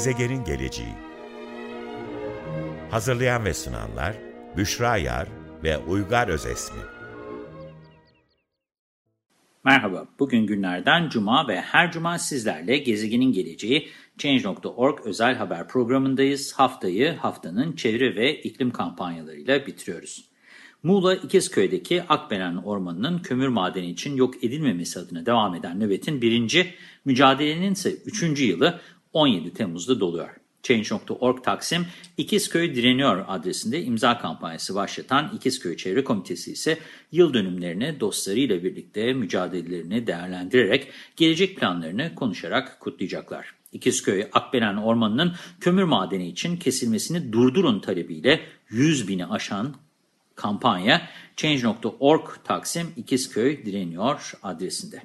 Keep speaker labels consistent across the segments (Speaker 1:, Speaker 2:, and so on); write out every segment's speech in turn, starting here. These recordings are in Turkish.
Speaker 1: Gezegenin Geleceği Hazırlayan ve sunanlar Büşra Yar ve Uygar Özesmi
Speaker 2: Merhaba, bugün günlerden Cuma ve her Cuma sizlerle Gezegenin Geleceği Change.org özel haber programındayız. Haftayı haftanın çevre ve iklim kampanyalarıyla bitiriyoruz. Muğla İkizköy'deki Akbelen Ormanı'nın kömür madeni için yok edilmemesi adına devam eden nöbetin birinci, mücadelenin ise üçüncü yılı 17 Temmuz'da doluyor. Change.org Taksim İkizköy Direniyor adresinde imza kampanyası başlatan İkizköy Çevre Komitesi ise yıl dönümlerini dostlarıyla birlikte mücadelelerini değerlendirerek gelecek planlarını konuşarak kutlayacaklar. İkizköy Akbelen Ormanı'nın kömür madeni için kesilmesini durdurun talebiyle 100 bini aşan kampanya Change.org Taksim İkizköy Direniyor adresinde.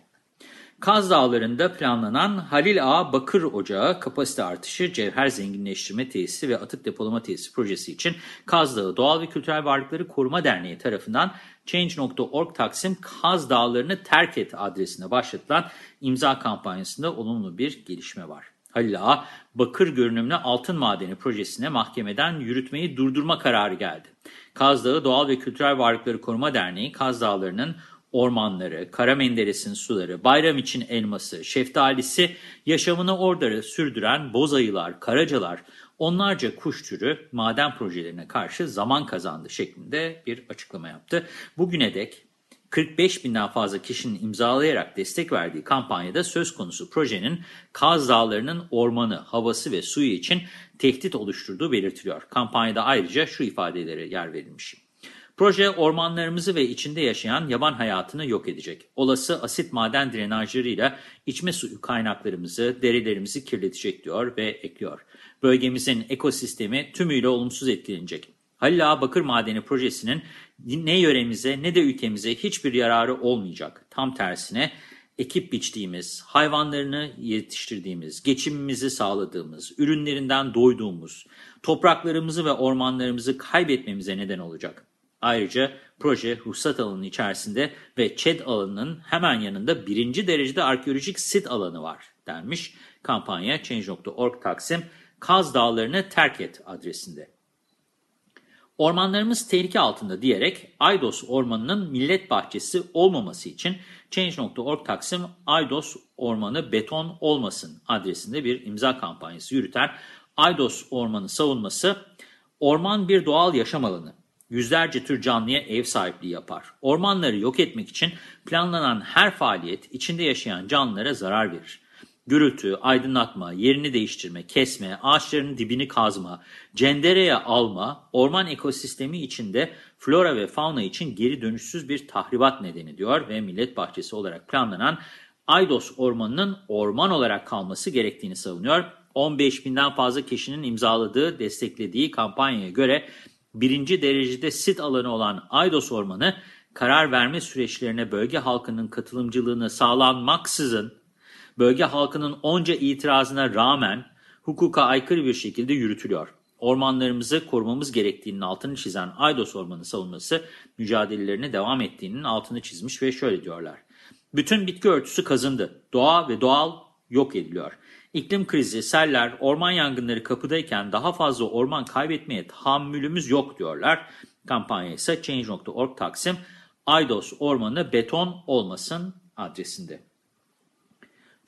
Speaker 2: Kaz Dağları'nda planlanan Halil Ağa Bakır Ocağı kapasite artışı, cevher zenginleştirme tesisi ve atık depolama tesisi projesi için Kaz Dağı Doğal ve Kültürel Varlıkları Koruma Derneği tarafından Change.org Taksim Kaz Dağları'nı terk et adresine başlatılan imza kampanyasında olumlu bir gelişme var. Halil Ağa, bakır görünümlü altın madeni projesine mahkemeden yürütmeyi durdurma kararı geldi. Kaz Dağı Doğal ve Kültürel Varlıkları Koruma Derneği, Kaz Dağları'nın ormanları, Kara Menderes'in suları, bayram için elması, şeftalisi, yaşamını orada sürdüren bozayılar, karacalar, onlarca kuş türü maden projelerine karşı zaman kazandı şeklinde bir açıklama yaptı. Bugüne dek 45 binden fazla kişinin imzalayarak destek verdiği kampanyada söz konusu projenin Kaz Dağları'nın ormanı, havası ve suyu için tehdit oluşturduğu belirtiliyor. Kampanyada ayrıca şu ifadelere yer verilmiş. Proje ormanlarımızı ve içinde yaşayan yaban hayatını yok edecek. Olası asit maden drenajlarıyla içme suyu kaynaklarımızı, derilerimizi kirletecek diyor ve ekliyor. Bölgemizin ekosistemi tümüyle olumsuz etkilenecek. Halil Ağa Bakır Madeni projesinin ne yöremize ne de ülkemize hiçbir yararı olmayacak. Tam tersine ekip biçtiğimiz, hayvanlarını yetiştirdiğimiz, geçimimizi sağladığımız, ürünlerinden doyduğumuz, topraklarımızı ve ormanlarımızı kaybetmemize neden olacak. Ayrıca proje ruhsat alanı içerisinde ve ÇED alanının hemen yanında birinci derecede arkeolojik sit alanı var denmiş. Kampanya Change.org Taksim Kaz Dağları'nı terk et adresinde. Ormanlarımız tehlike altında diyerek Aydos Ormanı'nın millet bahçesi olmaması için Change.org Taksim Aydos Ormanı beton olmasın adresinde bir imza kampanyası yürüten Aydos Ormanı savunması, orman bir doğal yaşam alanı yüzlerce tür canlıya ev sahipliği yapar. Ormanları yok etmek için planlanan her faaliyet içinde yaşayan canlılara zarar verir. Gürültü, aydınlatma, yerini değiştirme, kesme, ağaçların dibini kazma, cendereye alma, orman ekosistemi içinde flora ve fauna için geri dönüşsüz bir tahribat nedeni diyor ve millet bahçesi olarak planlanan Aydos Ormanı'nın orman olarak kalması gerektiğini savunuyor. 15 binden fazla kişinin imzaladığı, desteklediği kampanyaya göre birinci derecede sit alanı olan Aydos Ormanı, karar verme süreçlerine bölge halkının katılımcılığını sağlanmaksızın, bölge halkının onca itirazına rağmen hukuka aykırı bir şekilde yürütülüyor. Ormanlarımızı korumamız gerektiğinin altını çizen Aydos Ormanı savunması mücadelelerine devam ettiğinin altını çizmiş ve şöyle diyorlar. Bütün bitki örtüsü kazındı. Doğa ve doğal yok ediliyor. İklim krizi, seller, orman yangınları kapıdayken daha fazla orman kaybetmeye tahammülümüz yok diyorlar. Kampanya ise Change.org Taksim Aydos Ormanı beton olmasın adresinde.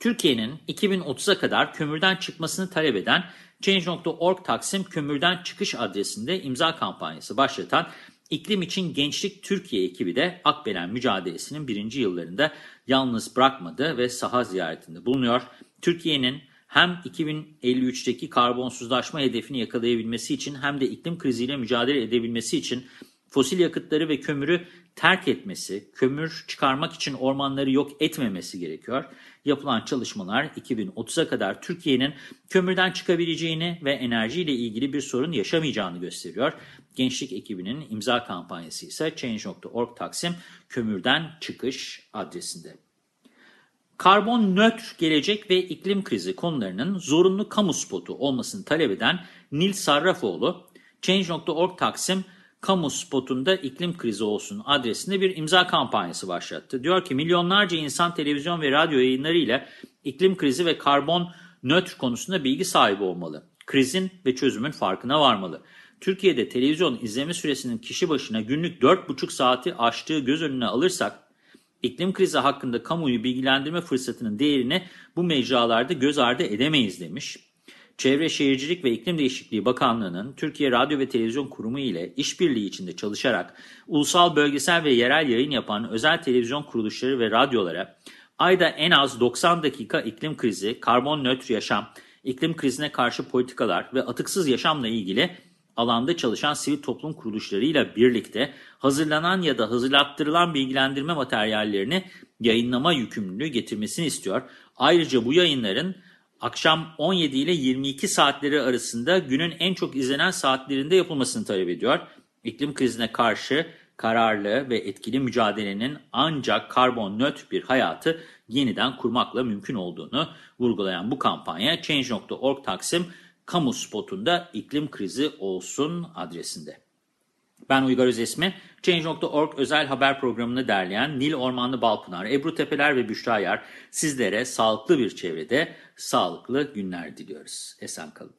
Speaker 2: Türkiye'nin 2030'a kadar kömürden çıkmasını talep eden Change.org Taksim Kömürden Çıkış adresinde imza kampanyası başlatan İklim için Gençlik Türkiye ekibi de Akbelen mücadelesinin birinci yıllarında yalnız bırakmadı ve saha ziyaretinde bulunuyor. Türkiye'nin hem 2053'teki karbonsuzlaşma hedefini yakalayabilmesi için hem de iklim kriziyle mücadele edebilmesi için fosil yakıtları ve kömürü terk etmesi, kömür çıkarmak için ormanları yok etmemesi gerekiyor. Yapılan çalışmalar 2030'a kadar Türkiye'nin kömürden çıkabileceğini ve enerjiyle ilgili bir sorun yaşamayacağını gösteriyor. Gençlik ekibinin imza kampanyası ise Change.org Taksim Kömürden Çıkış adresinde. Karbon nötr gelecek ve iklim krizi konularının zorunlu kamu spotu olmasını talep eden Nil Sarrafoğlu, Change.org Taksim kamu spotunda iklim krizi olsun adresinde bir imza kampanyası başlattı. Diyor ki milyonlarca insan televizyon ve radyo yayınlarıyla iklim krizi ve karbon nötr konusunda bilgi sahibi olmalı. Krizin ve çözümün farkına varmalı. Türkiye'de televizyon izleme süresinin kişi başına günlük 4,5 saati aştığı göz önüne alırsak, iklim krizi hakkında kamuoyu bilgilendirme fırsatının değerini bu mecralarda göz ardı edemeyiz demiş. Çevre Şehircilik ve İklim Değişikliği Bakanlığı'nın Türkiye Radyo ve Televizyon Kurumu ile işbirliği içinde çalışarak ulusal, bölgesel ve yerel yayın yapan özel televizyon kuruluşları ve radyolara ayda en az 90 dakika iklim krizi, karbon nötr yaşam, iklim krizine karşı politikalar ve atıksız yaşamla ilgili alanda çalışan sivil toplum kuruluşlarıyla birlikte hazırlanan ya da hazırlattırılan bilgilendirme materyallerini yayınlama yükümlülüğü getirmesini istiyor. Ayrıca bu yayınların akşam 17 ile 22 saatleri arasında günün en çok izlenen saatlerinde yapılmasını talep ediyor. İklim krizine karşı kararlı ve etkili mücadelenin ancak karbon nötr bir hayatı yeniden kurmakla mümkün olduğunu vurgulayan bu kampanya Change.org Taksim kamu spotunda iklim krizi olsun adresinde. Ben Uygar Özesmi, Change.org özel haber programını derleyen Nil Ormanlı Balpınar, Ebru Tepeler ve Büşra Yar sizlere sağlıklı bir çevrede sağlıklı günler diliyoruz. Esen kalın.